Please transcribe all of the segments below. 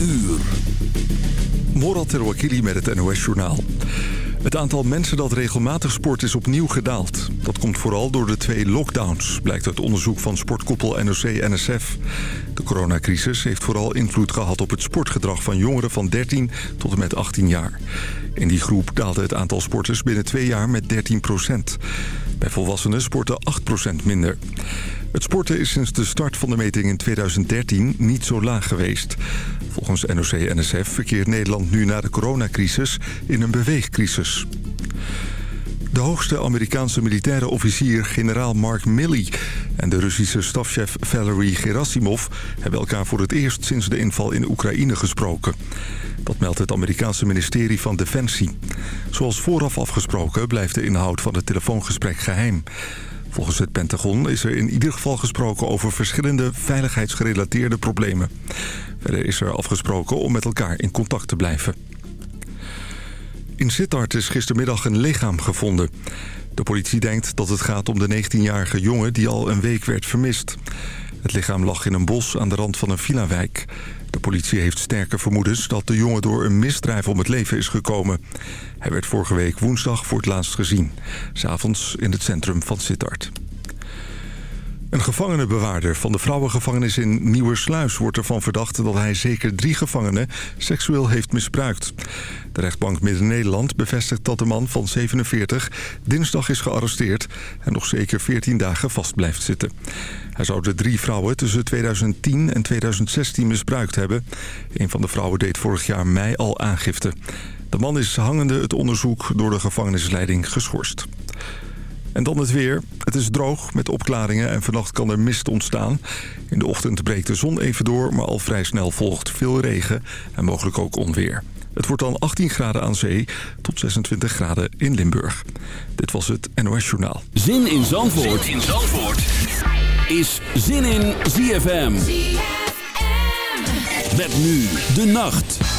uur. Morat Terwakili met het NOS-journaal. Het aantal mensen dat regelmatig sport is opnieuw gedaald. Dat komt vooral door de twee lockdowns, blijkt uit onderzoek van sportkoppel NOC-NSF. De coronacrisis heeft vooral invloed gehad op het sportgedrag van jongeren van 13 tot en met 18 jaar. In die groep daalde het aantal sporters binnen twee jaar met 13 procent. Bij volwassenen sporten 8 procent minder. Het sporten is sinds de start van de meting in 2013 niet zo laag geweest. Volgens NOC-NSF verkeert Nederland nu na de coronacrisis in een beweegcrisis. De hoogste Amerikaanse militaire officier, generaal Mark Milley... en de Russische stafchef Valery Gerasimov... hebben elkaar voor het eerst sinds de inval in Oekraïne gesproken. Dat meldt het Amerikaanse ministerie van Defensie. Zoals vooraf afgesproken blijft de inhoud van het telefoongesprek geheim. Volgens het Pentagon is er in ieder geval gesproken over verschillende veiligheidsgerelateerde problemen. Verder is er afgesproken om met elkaar in contact te blijven. In Sittard is gistermiddag een lichaam gevonden. De politie denkt dat het gaat om de 19-jarige jongen die al een week werd vermist. Het lichaam lag in een bos aan de rand van een villa-wijk. De politie heeft sterke vermoedens dat de jongen door een misdrijf om het leven is gekomen. Hij werd vorige week woensdag voor het laatst gezien. S'avonds in het centrum van Sittard. Een gevangenenbewaarder van de vrouwengevangenis in Nieuwersluis wordt ervan verdacht dat hij zeker drie gevangenen seksueel heeft misbruikt. De rechtbank Midden-Nederland bevestigt dat de man van 47 dinsdag is gearresteerd en nog zeker 14 dagen vast blijft zitten. Hij zou de drie vrouwen tussen 2010 en 2016 misbruikt hebben. Een van de vrouwen deed vorig jaar mei al aangifte. De man is hangende het onderzoek door de gevangenisleiding geschorst. En dan het weer. Het is droog met opklaringen en vannacht kan er mist ontstaan. In de ochtend breekt de zon even door, maar al vrij snel volgt veel regen en mogelijk ook onweer. Het wordt dan 18 graden aan zee tot 26 graden in Limburg. Dit was het NOS Journaal. Zin in Zandvoort, zin in Zandvoort. is Zin in ZFM. ZFM. Met nu de nacht.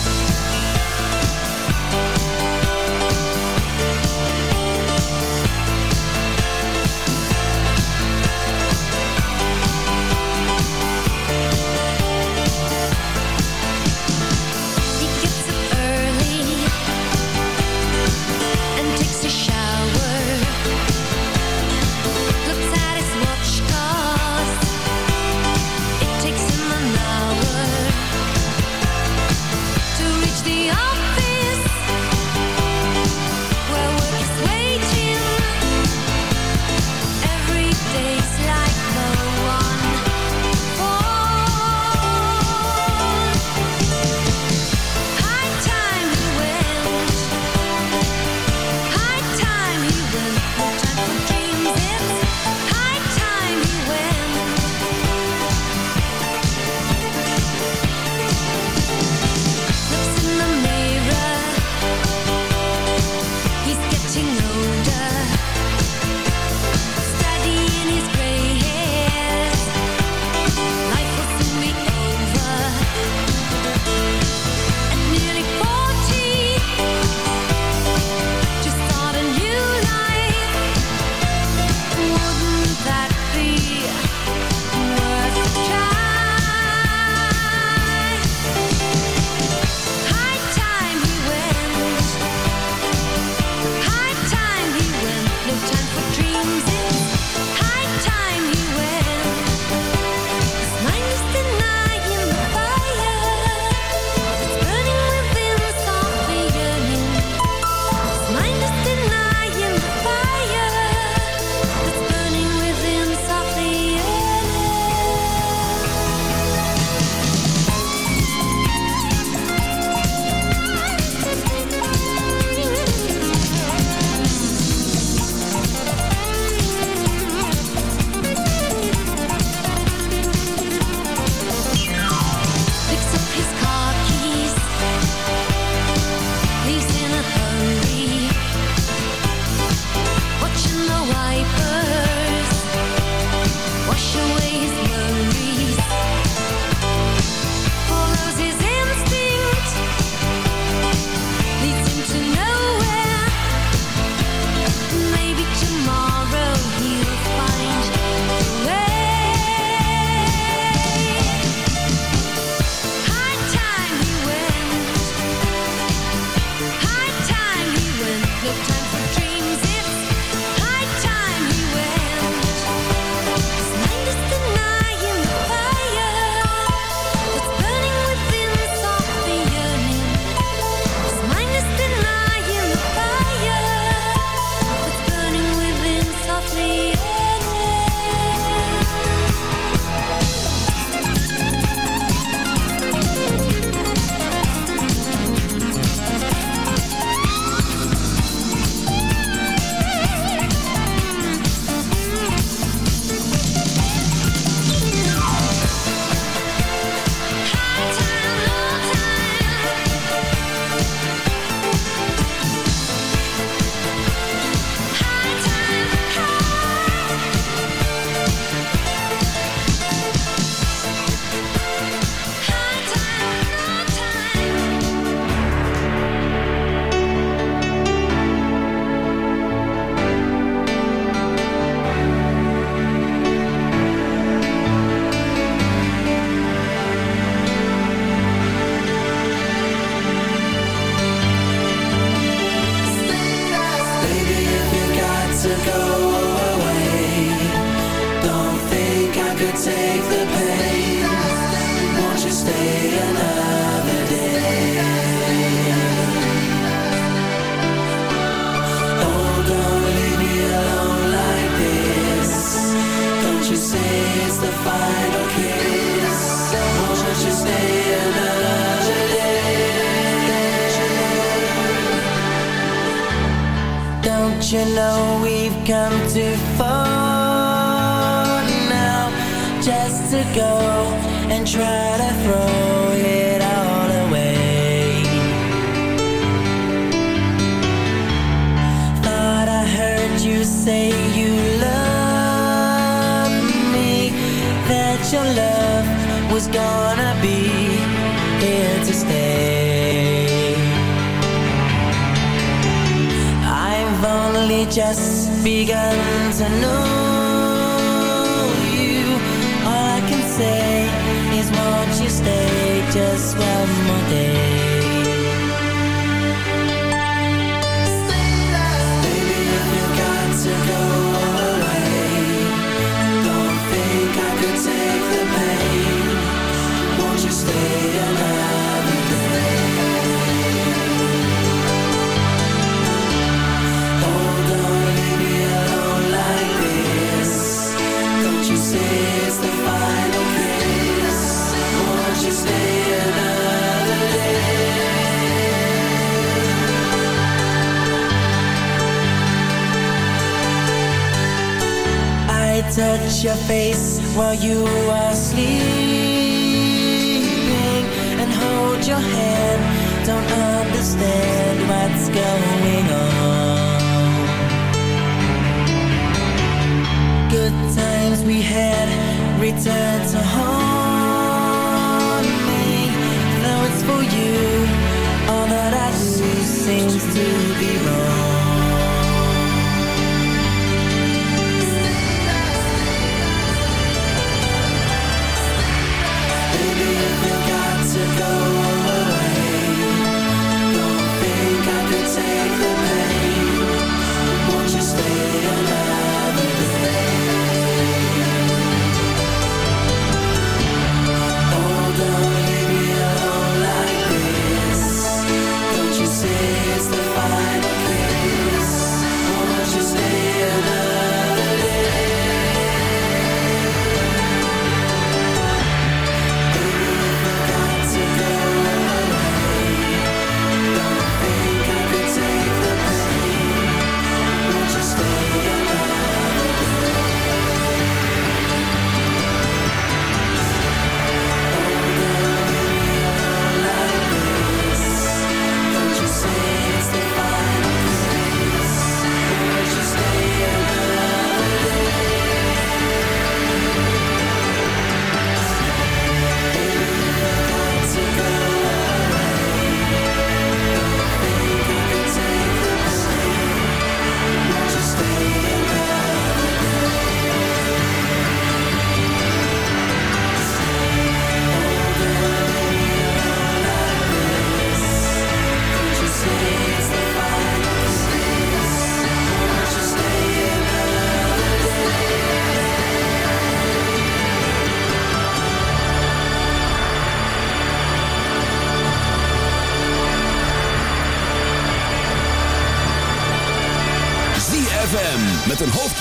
While you are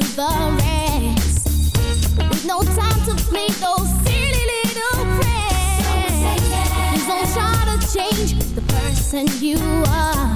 to the rest. With no time to play those silly little prayers. Please don't try to change the person you are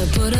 so put a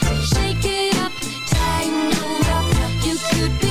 could be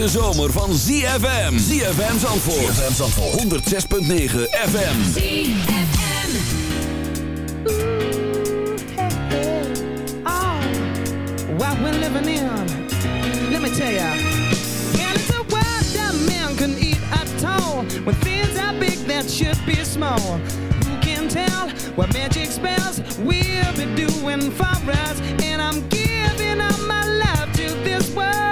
hete zomer van ZFM. ZFM Zandvoort. ZFM Zandvoort. 106.9 FM. ZFM. Oh, what we're living in. Let me tell ya. And it's a world that man can eat at all. When things are big that should be small. Who can tell what magic spells We'll be doing for us? And I'm giving all my love to this world.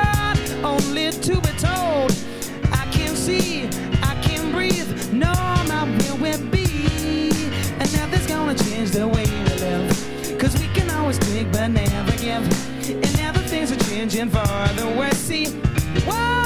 for the West Sea. Whoa!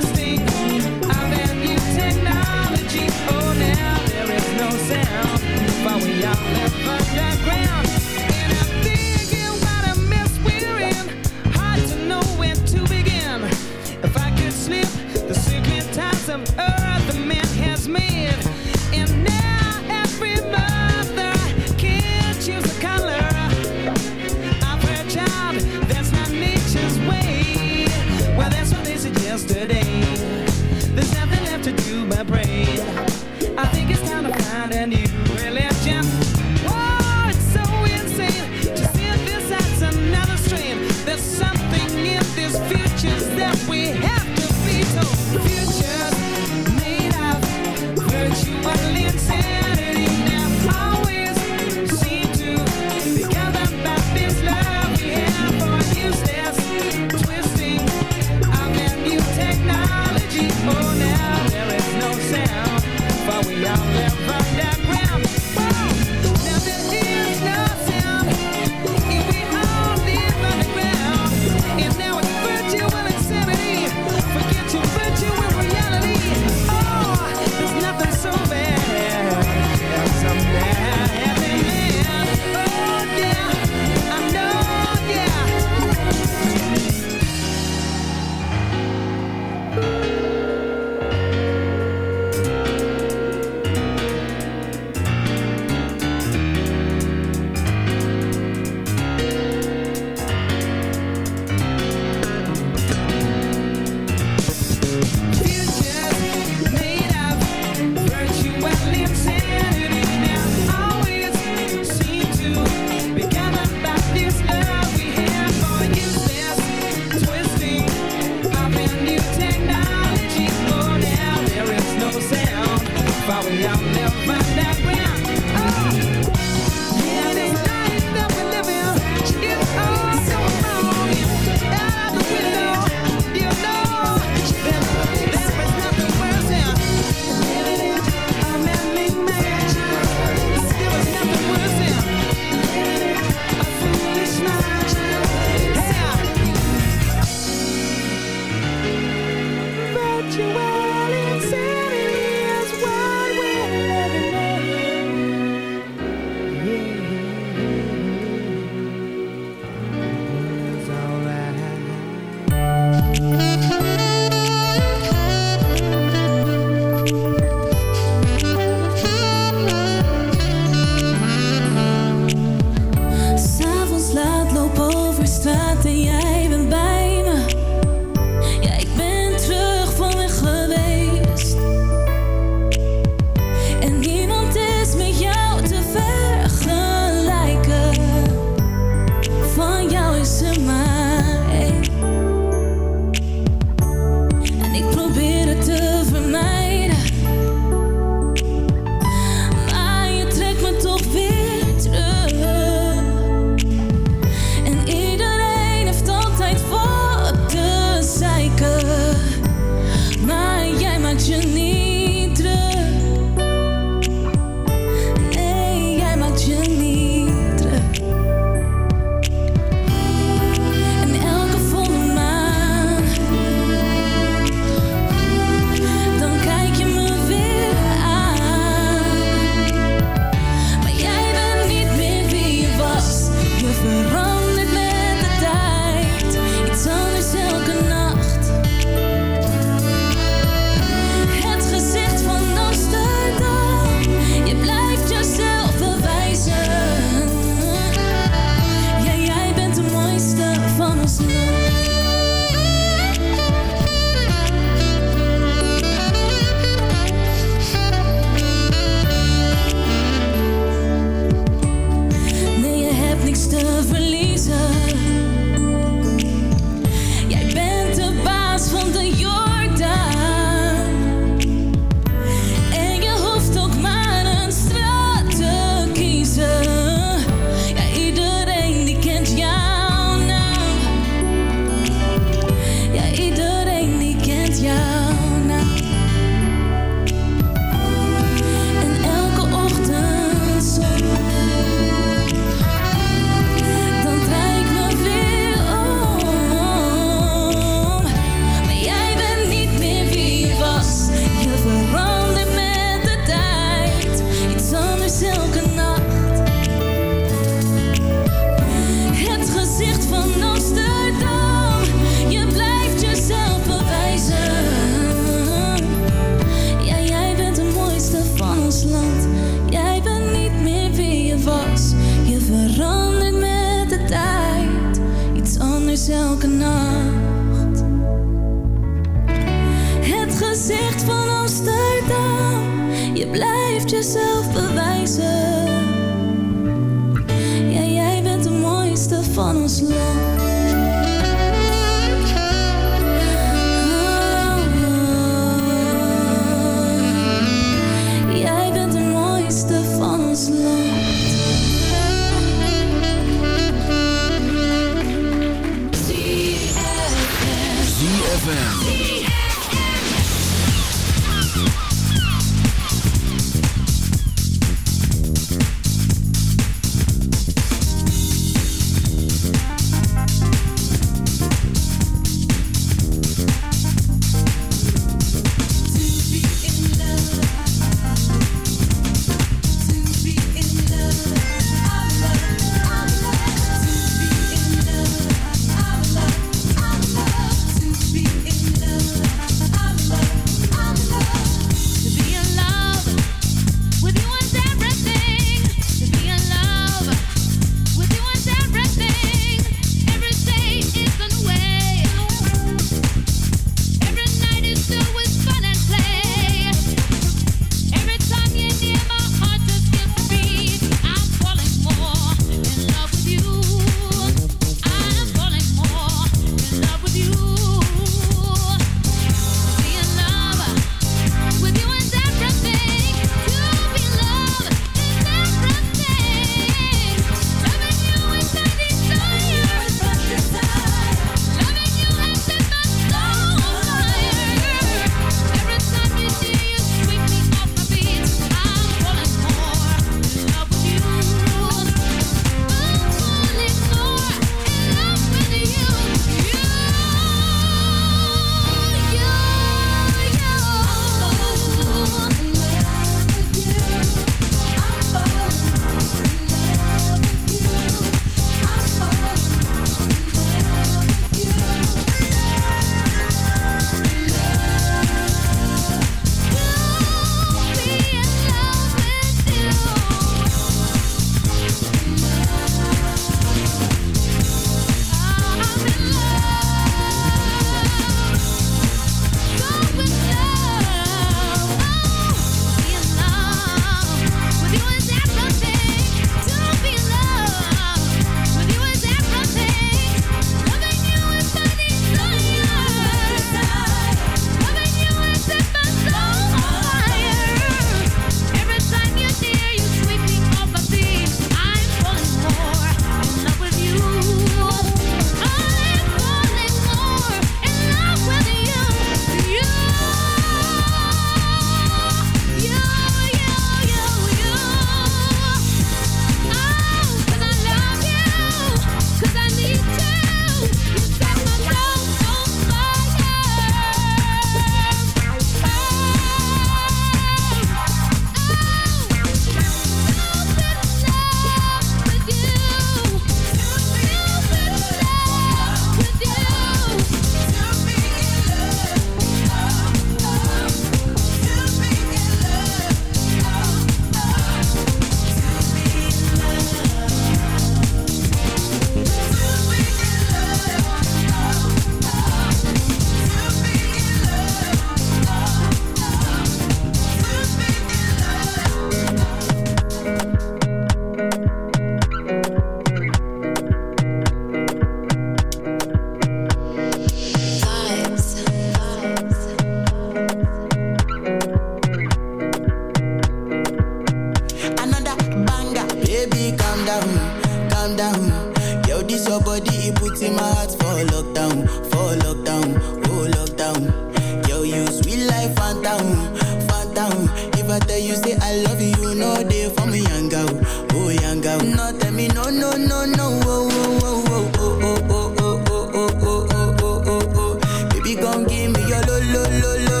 Gon' give me your lo, lo, lo, lo,